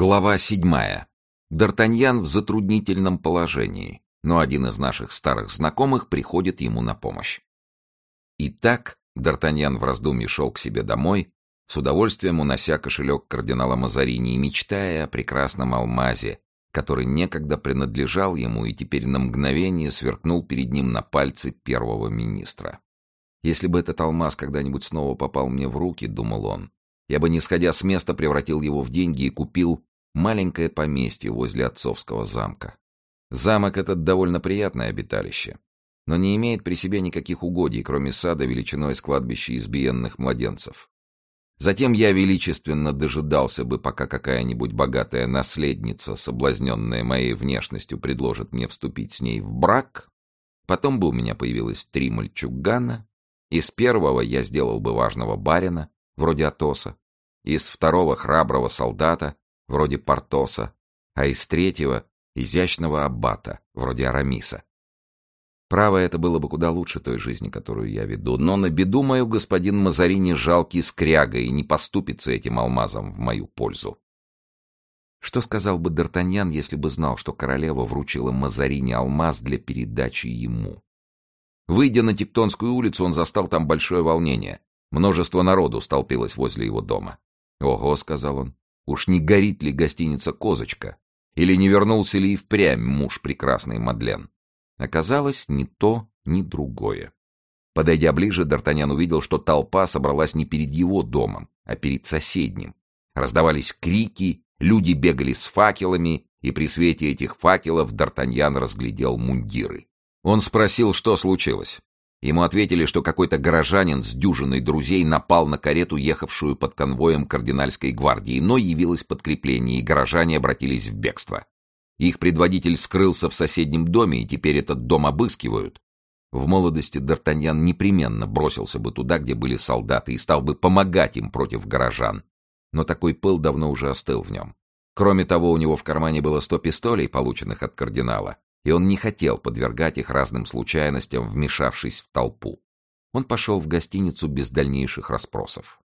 Глава седьмая. Д'Артаньян в затруднительном положении, но один из наших старых знакомых приходит ему на помощь. Итак, Д'Артаньян в раздумье шел к себе домой, с удовольствием унося кошелек кардинала Мазарини и мечтая о прекрасном алмазе, который некогда принадлежал ему и теперь на мгновение сверкнул перед ним на пальце первого министра. «Если бы этот алмаз когда-нибудь снова попал мне в руки, — думал он, — я бы, не сходя с места, превратил его в деньги и купил маленькое поместье возле отцовского замка. Замок этот довольно приятное обиталище, но не имеет при себе никаких угодий, кроме сада величиной с кладбища избиенных младенцев. Затем я величественно дожидался бы, пока какая-нибудь богатая наследница, соблазненная моей внешностью, предложит мне вступить с ней в брак. Потом бы у меня появилось три мальчугана. Из первого я сделал бы важного барина, вроде Атоса. Из второго — храброго солдата, вроде Портоса, а из третьего — изящного аббата, вроде Арамиса. Право, это было бы куда лучше той жизни, которую я веду, но на беду мою господин Мазарини жалкий скряга и не поступится этим алмазом в мою пользу. Что сказал бы Д'Артаньян, если бы знал, что королева вручила Мазарини алмаз для передачи ему? Выйдя на Тектонскую улицу, он застал там большое волнение. Множество народу столпилось возле его дома. «Ого», — сказал он, Уж не горит ли гостиница «Козочка»? Или не вернулся ли и впрямь муж прекрасный Мадлен? Оказалось, ни то, ни другое. Подойдя ближе, Д'Артаньян увидел, что толпа собралась не перед его домом, а перед соседним. Раздавались крики, люди бегали с факелами, и при свете этих факелов Д'Артаньян разглядел мундиры. Он спросил, что случилось. Ему ответили, что какой-то горожанин с дюжиной друзей напал на карету, ехавшую под конвоем кардинальской гвардии, но явилось подкрепление, и горожане обратились в бегство. Их предводитель скрылся в соседнем доме, и теперь этот дом обыскивают. В молодости Д'Артаньян непременно бросился бы туда, где были солдаты, и стал бы помогать им против горожан. Но такой пыл давно уже остыл в нем. Кроме того, у него в кармане было сто пистолей, полученных от кардинала, и он не хотел подвергать их разным случайностям, вмешавшись в толпу. Он пошел в гостиницу без дальнейших расспросов.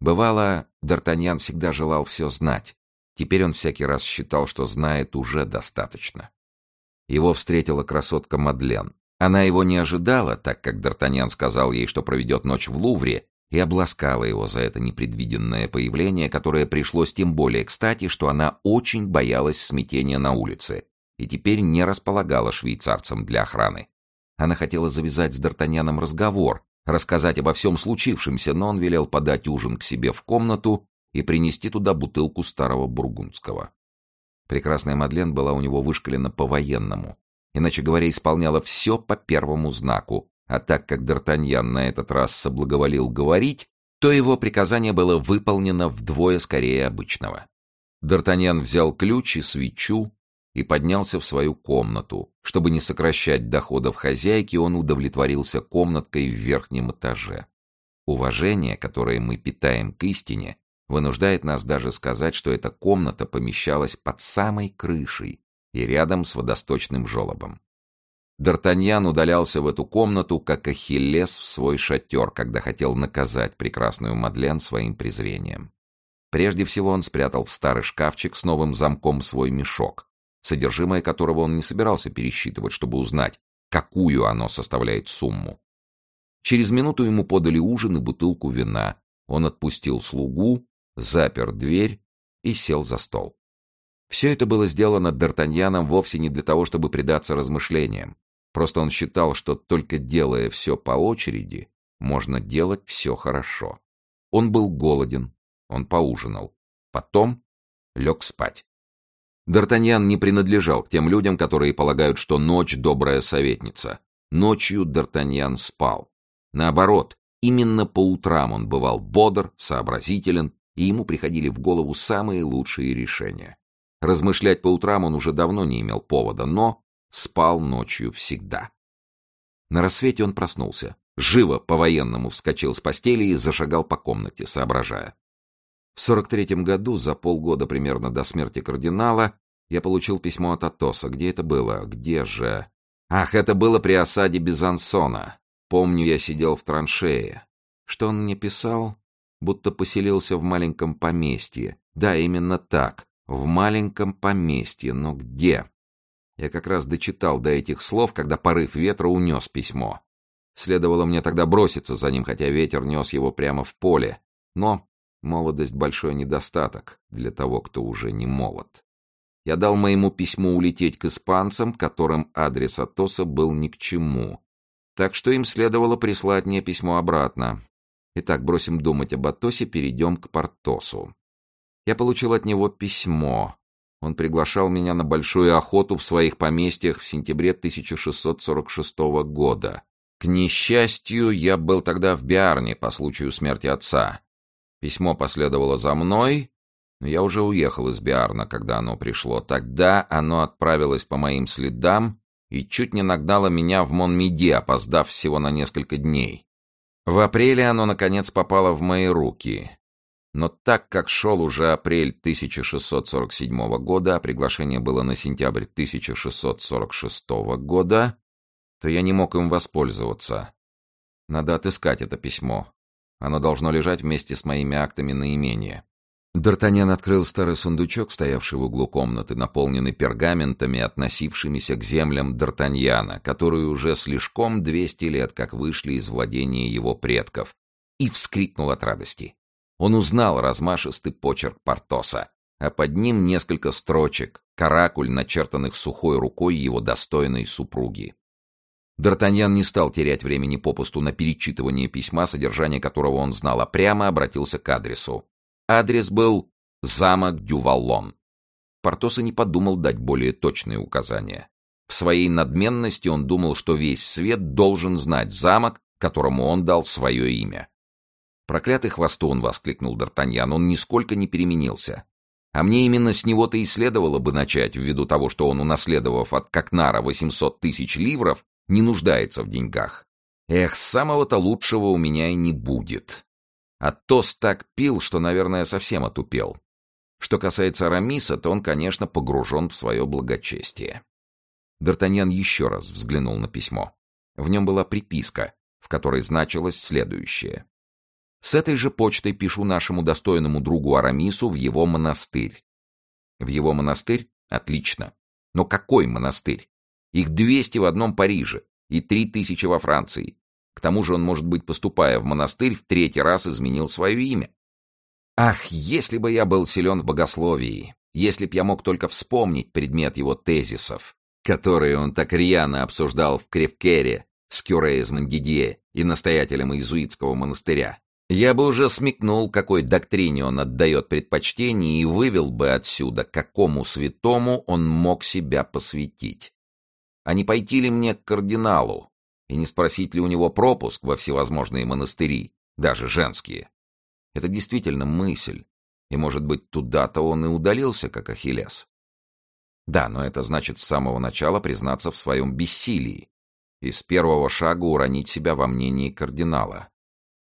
Бывало, Д'Артаньян всегда желал все знать. Теперь он всякий раз считал, что знает уже достаточно. Его встретила красотка Мадлен. Она его не ожидала, так как Д'Артаньян сказал ей, что проведет ночь в Лувре, и обласкала его за это непредвиденное появление, которое пришлось тем более кстати, что она очень боялась смятения на улице и теперь не располагала швейцарцем для охраны. Она хотела завязать с Д'Артаньяном разговор, рассказать обо всем случившемся, но он велел подать ужин к себе в комнату и принести туда бутылку старого бургундского. Прекрасная Мадлен была у него вышкалена по-военному, иначе говоря, исполняла все по первому знаку, а так как Д'Артаньян на этот раз соблаговолил говорить, то его приказание было выполнено вдвое скорее обычного. Д'Артаньян взял ключ и свечу, и поднялся в свою комнату. Чтобы не сокращать доходов хозяйки, он удовлетворился комнаткой в верхнем этаже. Уважение, которое мы питаем к истине, вынуждает нас даже сказать, что эта комната помещалась под самой крышей и рядом с водосточным желобом. Д'Артаньян удалялся в эту комнату, как Ахиллес в свой шатер, когда хотел наказать прекрасную Мадлен своим презрением. Прежде всего он спрятал в старый шкафчик с новым замком свой мешок, содержимое которого он не собирался пересчитывать, чтобы узнать, какую оно составляет сумму. Через минуту ему подали ужин и бутылку вина. Он отпустил слугу, запер дверь и сел за стол. Все это было сделано Д'Артаньяном вовсе не для того, чтобы предаться размышлениям. Просто он считал, что только делая все по очереди, можно делать все хорошо. Он был голоден, он поужинал. Потом лег спать. Д'Артаньян не принадлежал к тем людям, которые полагают, что ночь — добрая советница. Ночью Д'Артаньян спал. Наоборот, именно по утрам он бывал бодр, сообразителен, и ему приходили в голову самые лучшие решения. Размышлять по утрам он уже давно не имел повода, но спал ночью всегда. На рассвете он проснулся. Живо по-военному вскочил с постели и зашагал по комнате, соображая. В 43-м году, за полгода примерно до смерти кардинала, я получил письмо от Атоса. Где это было? Где же? Ах, это было при осаде Безансона. Помню, я сидел в траншее. Что он мне писал? Будто поселился в маленьком поместье. Да, именно так. В маленьком поместье, но где? Я как раз дочитал до этих слов, когда порыв ветра унес письмо. Следовало мне тогда броситься за ним, хотя ветер нес его прямо в поле. Но молодость — большой недостаток для того, кто уже не молод. Я дал моему письму улететь к испанцам, которым адрес Атоса был ни к чему. Так что им следовало прислать мне письмо обратно. Итак, бросим думать об Атосе, перейдем к Портосу. Я получил от него письмо. Он приглашал меня на большую охоту в своих поместьях в сентябре 1646 года. К несчастью, я был тогда в Биарне по случаю смерти отца. Письмо последовало за мной, но я уже уехал из Биарна, когда оно пришло. Тогда оно отправилось по моим следам и чуть не нагнало меня в Монмеди, опоздав всего на несколько дней. В апреле оно, наконец, попало в мои руки. Но так как шел уже апрель 1647 года, а приглашение было на сентябрь 1646 года, то я не мог им воспользоваться. Надо отыскать это письмо. Оно должно лежать вместе с моими актами на имение. Д'Артаньян открыл старый сундучок, стоявший в углу комнаты, наполненный пергаментами, относившимися к землям Д'Артаньяна, которые уже слишком двести лет как вышли из владения его предков, и вскрикнул от радости. Он узнал размашистый почерк Портоса, а под ним несколько строчек, каракуль, начертанных сухой рукой его достойной супруги. Д'Артаньян не стал терять времени попусту на перечитывание письма, содержание которого он знал, а прямо обратился к адресу. Адрес был «Замок Дюваллон». Портос и не подумал дать более точные указания. В своей надменности он думал, что весь свет должен знать замок, которому он дал свое имя. «Проклятый хвостун!» — воскликнул Д'Артаньян. «Он нисколько не переменился. А мне именно с него-то и следовало бы начать, ввиду того, что он, унаследовав от Кокнара 800 тысяч ливров, не нуждается в деньгах. Эх, самого-то лучшего у меня и не будет. А Тос так пил, что, наверное, совсем отупел. Что касается Рамиса, то он, конечно, погружен в свое благочестие. Д'Артаньян еще раз взглянул на письмо. В нем была приписка, в которой значилось следующее. «С этой же почтой пишу нашему достойному другу Арамису в его монастырь». «В его монастырь? Отлично. Но какой монастырь? Их двести в одном Париже и три тысячи во Франции. К тому же он, может быть, поступая в монастырь, в третий раз изменил свое имя. Ах, если бы я был силен в богословии, если б я мог только вспомнить предмет его тезисов, которые он так рьяно обсуждал в Кревкере с Кюре из Мандидье и настоятелем иезуитского монастыря, я бы уже смекнул, какой доктрине он отдает предпочтение и вывел бы отсюда, какому святому он мог себя посвятить. А не пойти ли мне к кардиналу, и не спросить ли у него пропуск во всевозможные монастыри, даже женские. Это действительно мысль, и, может быть, туда-то он и удалился, как Ахиллес. Да, но это значит с самого начала признаться в своем бессилии и с первого шага уронить себя во мнении кардинала.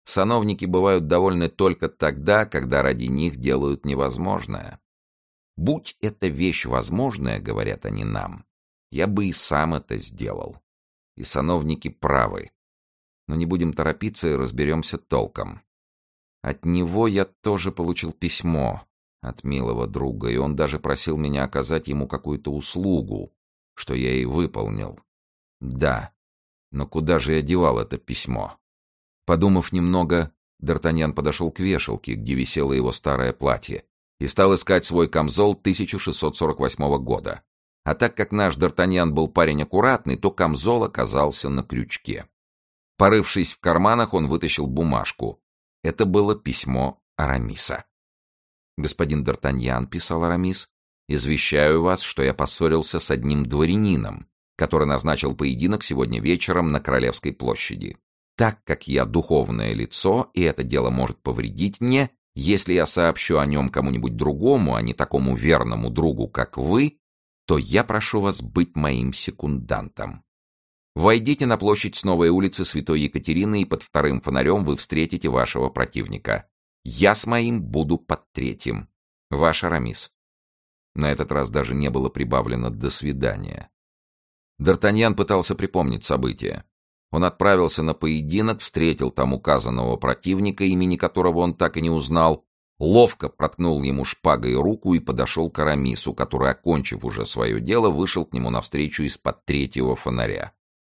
Сановники бывают довольны только тогда, когда ради них делают невозможное. «Будь эта вещь возможная, — говорят они нам, — я бы и сам это сделал и сановники правы. Но не будем торопиться и разберемся толком. От него я тоже получил письмо от милого друга, и он даже просил меня оказать ему какую-то услугу, что я и выполнил. Да, но куда же я девал это письмо? Подумав немного, Д'Артаньян подошел к вешалке, где висело его старое платье, и стал искать свой камзол 1648 года. А так как наш Д'Артаньян был парень аккуратный, то камзол оказался на крючке. Порывшись в карманах, он вытащил бумажку. Это было письмо Арамиса. «Господин Д'Артаньян», — писал Арамис, — «извещаю вас, что я поссорился с одним дворянином, который назначил поединок сегодня вечером на Королевской площади. Так как я духовное лицо, и это дело может повредить мне, если я сообщу о нем кому-нибудь другому, а не такому верному другу, как вы, то я прошу вас быть моим секундантом. Войдите на площадь с новой улицы Святой Екатерины, и под вторым фонарем вы встретите вашего противника. Я с моим буду под третьим. Ваш Арамис. На этот раз даже не было прибавлено «до свидания». Д'Артаньян пытался припомнить события. Он отправился на поединок, встретил там указанного противника, имени которого он так и не узнал, ловко проткнул ему шпагой руку и подошел к Арамису, который, окончив уже свое дело, вышел к нему навстречу из-под третьего фонаря.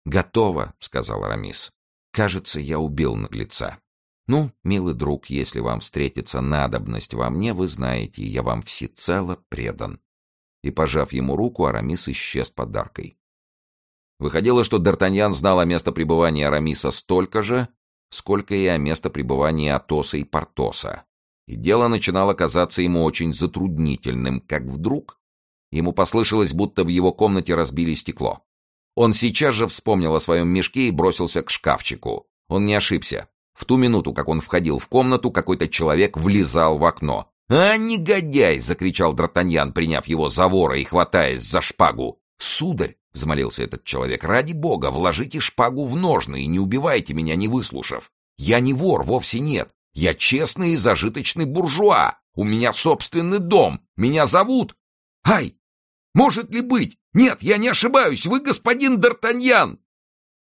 «Готово», — сказал Арамис. «Кажется, я убил наглеца. Ну, милый друг, если вам встретится надобность во мне, вы знаете, я вам всецело предан». И, пожав ему руку, Арамис исчез подаркой. Выходило, что Д'Артаньян знал о местопребывании Арамиса столько же, сколько и о местопребывании Атоса и Портоса. И дело начинало казаться ему очень затруднительным, как вдруг ему послышалось, будто в его комнате разбили стекло. Он сейчас же вспомнил о своем мешке и бросился к шкафчику. Он не ошибся. В ту минуту, как он входил в комнату, какой-то человек влезал в окно. «А, негодяй!» — закричал Д'Артаньян, приняв его за вора и хватаясь за шпагу. «Сударь!» — взмолился этот человек. «Ради бога, вложите шпагу в ножны и не убивайте меня, не выслушав. Я не вор, вовсе нет. Я честный и зажиточный буржуа. У меня собственный дом. Меня зовут... Ай! Может ли быть? Нет, я не ошибаюсь. Вы господин Д'Артаньян!»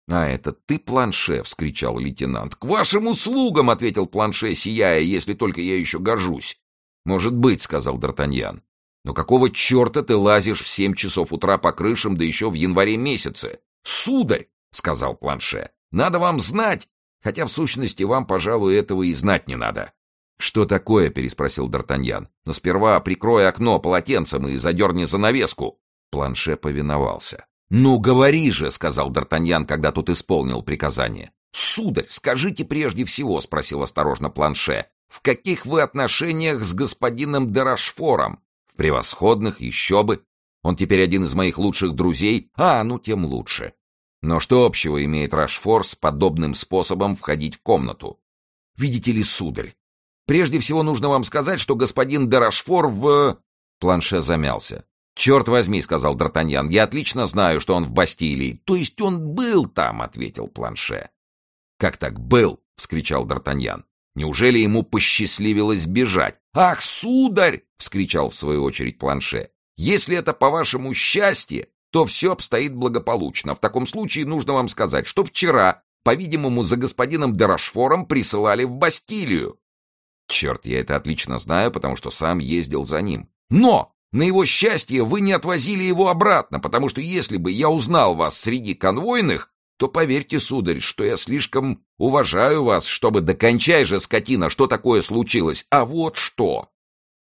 «А это ты, Планше!» — вскричал лейтенант. «К вашим услугам!» — ответил Планше, сияя, «если только я еще горжусь». «Может быть», — сказал Д'Артаньян. «Но какого черта ты лазишь в семь часов утра по крышам, да еще в январе месяце?» «Сударь!» — сказал Планше. «Надо вам знать, хотя в сущности вам, пожалуй, этого и знать не надо». «Что такое?» — переспросил Д'Артаньян. «Но сперва прикрой окно полотенцем и задерни занавеску». Планше повиновался. «Ну, говори же!» — сказал Д'Артаньян, когда тот исполнил приказание. «Сударь, скажите прежде всего», — спросил осторожно Планше, «в каких вы отношениях с господином Дерашфором?» «В превосходных, еще бы. Он теперь один из моих лучших друзей. А, ну, тем лучше. Но что общего имеет Рашфор с подобным способом входить в комнату? Видите ли, сударь, прежде всего нужно вам сказать, что господин Дерашфор в...» Планше замялся. «Черт возьми», — сказал Д'Артаньян, — «я отлично знаю, что он в Бастилии». «То есть он был там», — ответил Планше. «Как так был?» — вскричал Д'Артаньян. «Неужели ему посчастливилось бежать?» «Ах, сударь!» — вскричал в свою очередь Планше. «Если это по-вашему счастье, то все обстоит благополучно. В таком случае нужно вам сказать, что вчера, по-видимому, за господином Дерашфором присылали в Бастилию». «Черт, я это отлично знаю, потому что сам ездил за ним. Но на его счастье вы не отвозили его обратно, потому что если бы я узнал вас среди конвойных, то поверьте, сударь, что я слишком уважаю вас, чтобы докончай же, скотина, что такое случилось. А вот что.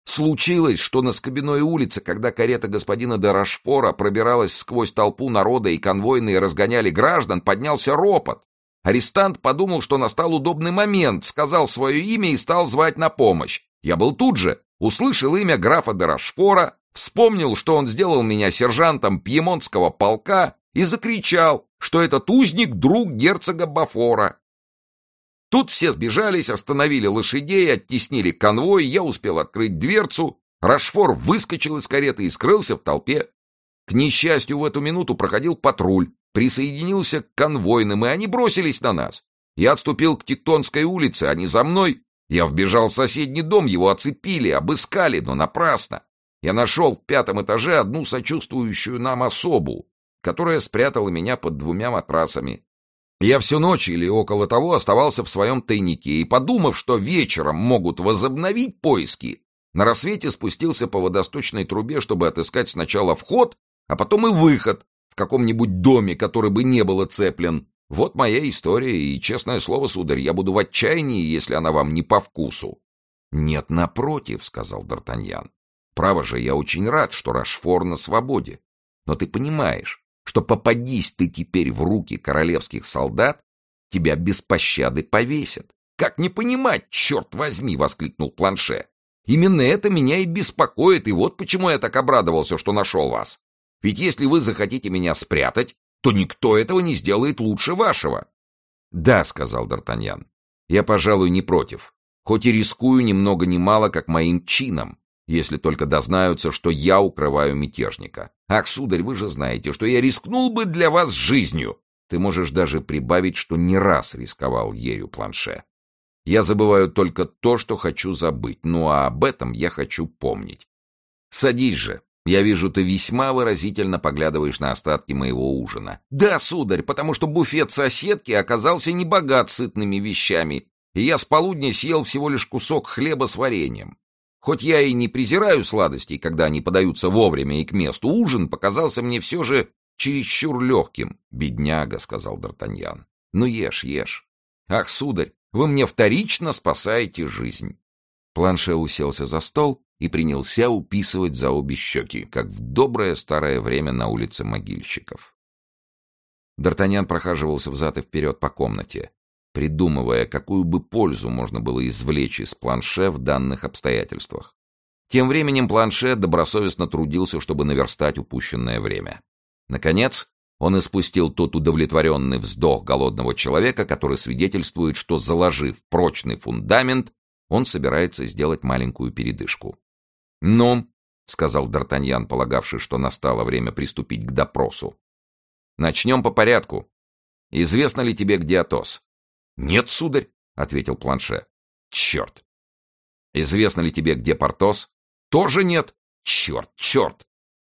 Случилось, что на Скобяной улице, когда карета господина Дарашфора пробиралась сквозь толпу народа и конвойные разгоняли граждан, поднялся ропот. Арестант подумал, что настал удобный момент, сказал свое имя и стал звать на помощь. Я был тут же, услышал имя графа Дерашфора, вспомнил, что он сделал меня сержантом пьемонтского полка и закричал, что этот узник — друг герцога Бафора. Тут все сбежались, остановили лошадей, оттеснили конвой, я успел открыть дверцу, Рашфор выскочил из кареты и скрылся в толпе. К несчастью, в эту минуту проходил патруль, присоединился к конвойным, и они бросились на нас. Я отступил к Тектонской улице, они за мной, я вбежал в соседний дом, его оцепили, обыскали, но напрасно. Я нашел в пятом этаже одну сочувствующую нам особу, которая спрятала меня под двумя матрасами. Я всю ночь или около того оставался в своем тайнике и, подумав, что вечером могут возобновить поиски, на рассвете спустился по водосточной трубе, чтобы отыскать сначала вход, а потом и выход в каком-нибудь доме, который бы не был оцеплен, вот моя история, и, честное слово, сударь, я буду в отчаянии, если она вам не по вкусу. — Нет, напротив, — сказал Д'Артаньян. — Право же, я очень рад, что Рашфор на свободе. Но ты понимаешь, что попадись ты теперь в руки королевских солдат, тебя без пощады повесят. — Как не понимать, черт возьми! — воскликнул Планше. — Именно это меня и беспокоит, и вот почему я так обрадовался, что нашел вас. Ведь если вы захотите меня спрятать, то никто этого не сделает лучше вашего. — Да, — сказал Д'Артаньян, — я, пожалуй, не против, хоть и рискую ни много ни мало, как моим чином, если только дознаются, что я укрываю мятежника. Ах, сударь, вы же знаете, что я рискнул бы для вас жизнью. Ты можешь даже прибавить, что не раз рисковал ею, планше. Я забываю только то, что хочу забыть, ну а об этом я хочу помнить. Садись же, я вижу, ты весьма выразительно поглядываешь на остатки моего ужина. Да, сударь, потому что буфет соседки оказался не богат сытными вещами. и я с полудня съел всего лишь кусок хлеба с вареньем. Хоть я и не презираю сладостей, когда они подаются вовремя и к месту, ужин показался мне все же чересчур легким. «Бедняга», — сказал Д'Артаньян. «Ну ешь, ешь. Ах, сударь, вы мне вторично спасаете жизнь». Планше уселся за стол и принялся уписывать за обе щеки, как в доброе старое время на улице могильщиков. Д'Артаньян прохаживался взад и вперед по комнате, придумывая, какую бы пользу можно было извлечь из планше в данных обстоятельствах. Тем временем планше добросовестно трудился, чтобы наверстать упущенное время. Наконец, он испустил тот удовлетворенный вздох голодного человека, который свидетельствует, что, заложив прочный фундамент, он собирается сделать маленькую передышку. «Ну», — сказал Д'Артаньян, полагавший, что настало время приступить к допросу, — «начнем по порядку. Известно ли тебе, где Атос?» «Нет, сударь», — ответил Планше. «Черт! Известно ли тебе, где Портос?» «Тоже нет. Черт, черт!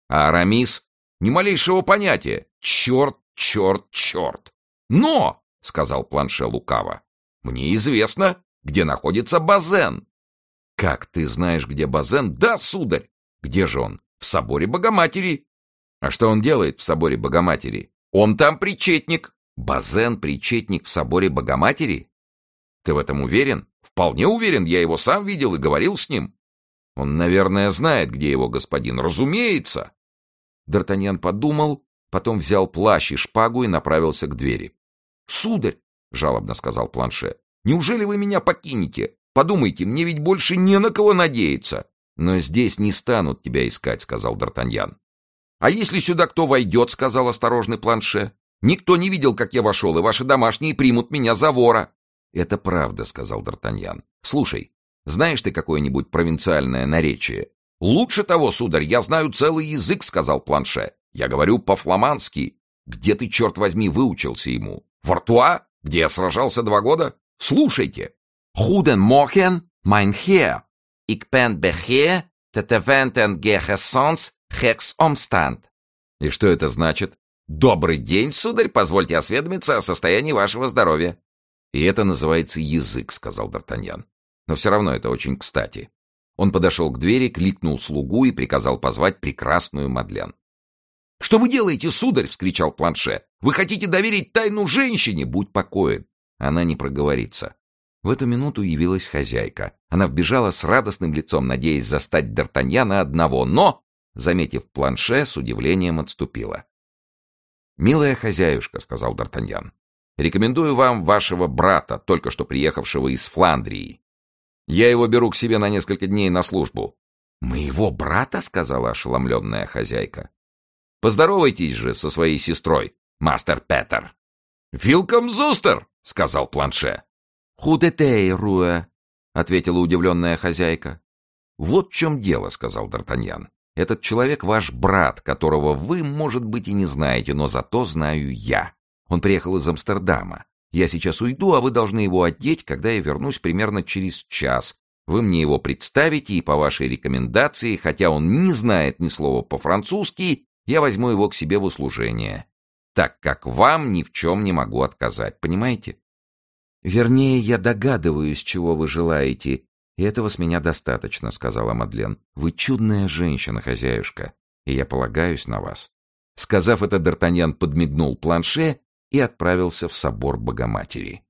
А Арамис?» «Ни малейшего понятия. Черт, черт, черт!» «Но!» — сказал Планше лукаво. «Мне известно, где находится Базен». «Как ты знаешь, где Базен?» «Да, сударь!» «Где же он?» «В соборе Богоматери». «А что он делает в соборе Богоматери?» «Он там причетник». Базен — причетник в соборе Богоматери? Ты в этом уверен? Вполне уверен, я его сам видел и говорил с ним. Он, наверное, знает, где его господин. Разумеется. Д'Артаньян подумал, потом взял плащ и шпагу и направился к двери. «Сударь!» — жалобно сказал Планше. «Неужели вы меня покинете? Подумайте, мне ведь больше не на кого надеяться!» «Но здесь не станут тебя искать», — сказал Д'Артаньян. «А если сюда кто войдет?» — сказал осторожный Планше. Никто не видел, как я вошел, и ваши домашние примут меня за вора. — Это правда, — сказал Д'Артаньян. — Слушай, знаешь ты какое-нибудь провинциальное наречие? — Лучше того, сударь, я знаю целый язык, — сказал Планше. — Я говорю по-фламандски. Где ты, черт возьми, выучился ему? В Артуа, где я сражался два года? Слушайте. Худен Мокен, mein Herr. Ik ben beheer, teteventen gehesons, hex omstand. И что это значит? «Добрый день, сударь, позвольте осведомиться о состоянии вашего здоровья». «И это называется язык», — сказал Д'Артаньян. «Но все равно это очень кстати». Он подошел к двери, кликнул слугу и приказал позвать прекрасную Мадлен. «Что вы делаете, сударь?» — вскричал Планше. «Вы хотите доверить тайну женщине? Будь покоен. Она не проговорится». В эту минуту явилась хозяйка. Она вбежала с радостным лицом, надеясь застать Д'Артаньяна одного, но, заметив Планше, с удивлением отступила. «Милая хозяюшка», — сказал Д'Артаньян, — «рекомендую вам вашего брата, только что приехавшего из Фландрии. Я его беру к себе на несколько дней на службу». «Моего брата?» — сказала ошеломленная хозяйка. «Поздоровайтесь же со своей сестрой, мастер Петер». «Вилком Зустер!» — сказал Планше. «Худетей, Руэ», — ответила удивленная хозяйка. «Вот в чем дело», — сказал Д'Артаньян. Этот человек ваш брат, которого вы, может быть, и не знаете, но зато знаю я. Он приехал из Амстердама. Я сейчас уйду, а вы должны его одеть, когда я вернусь примерно через час. Вы мне его представите, и по вашей рекомендации, хотя он не знает ни слова по-французски, я возьму его к себе в услужение, так как вам ни в чем не могу отказать, понимаете? Вернее, я догадываюсь, чего вы желаете, «И этого с меня достаточно», — сказала Мадлен. «Вы чудная женщина, хозяюшка, и я полагаюсь на вас». Сказав это, Д'Артаньян подмигнул планше и отправился в собор Богоматери.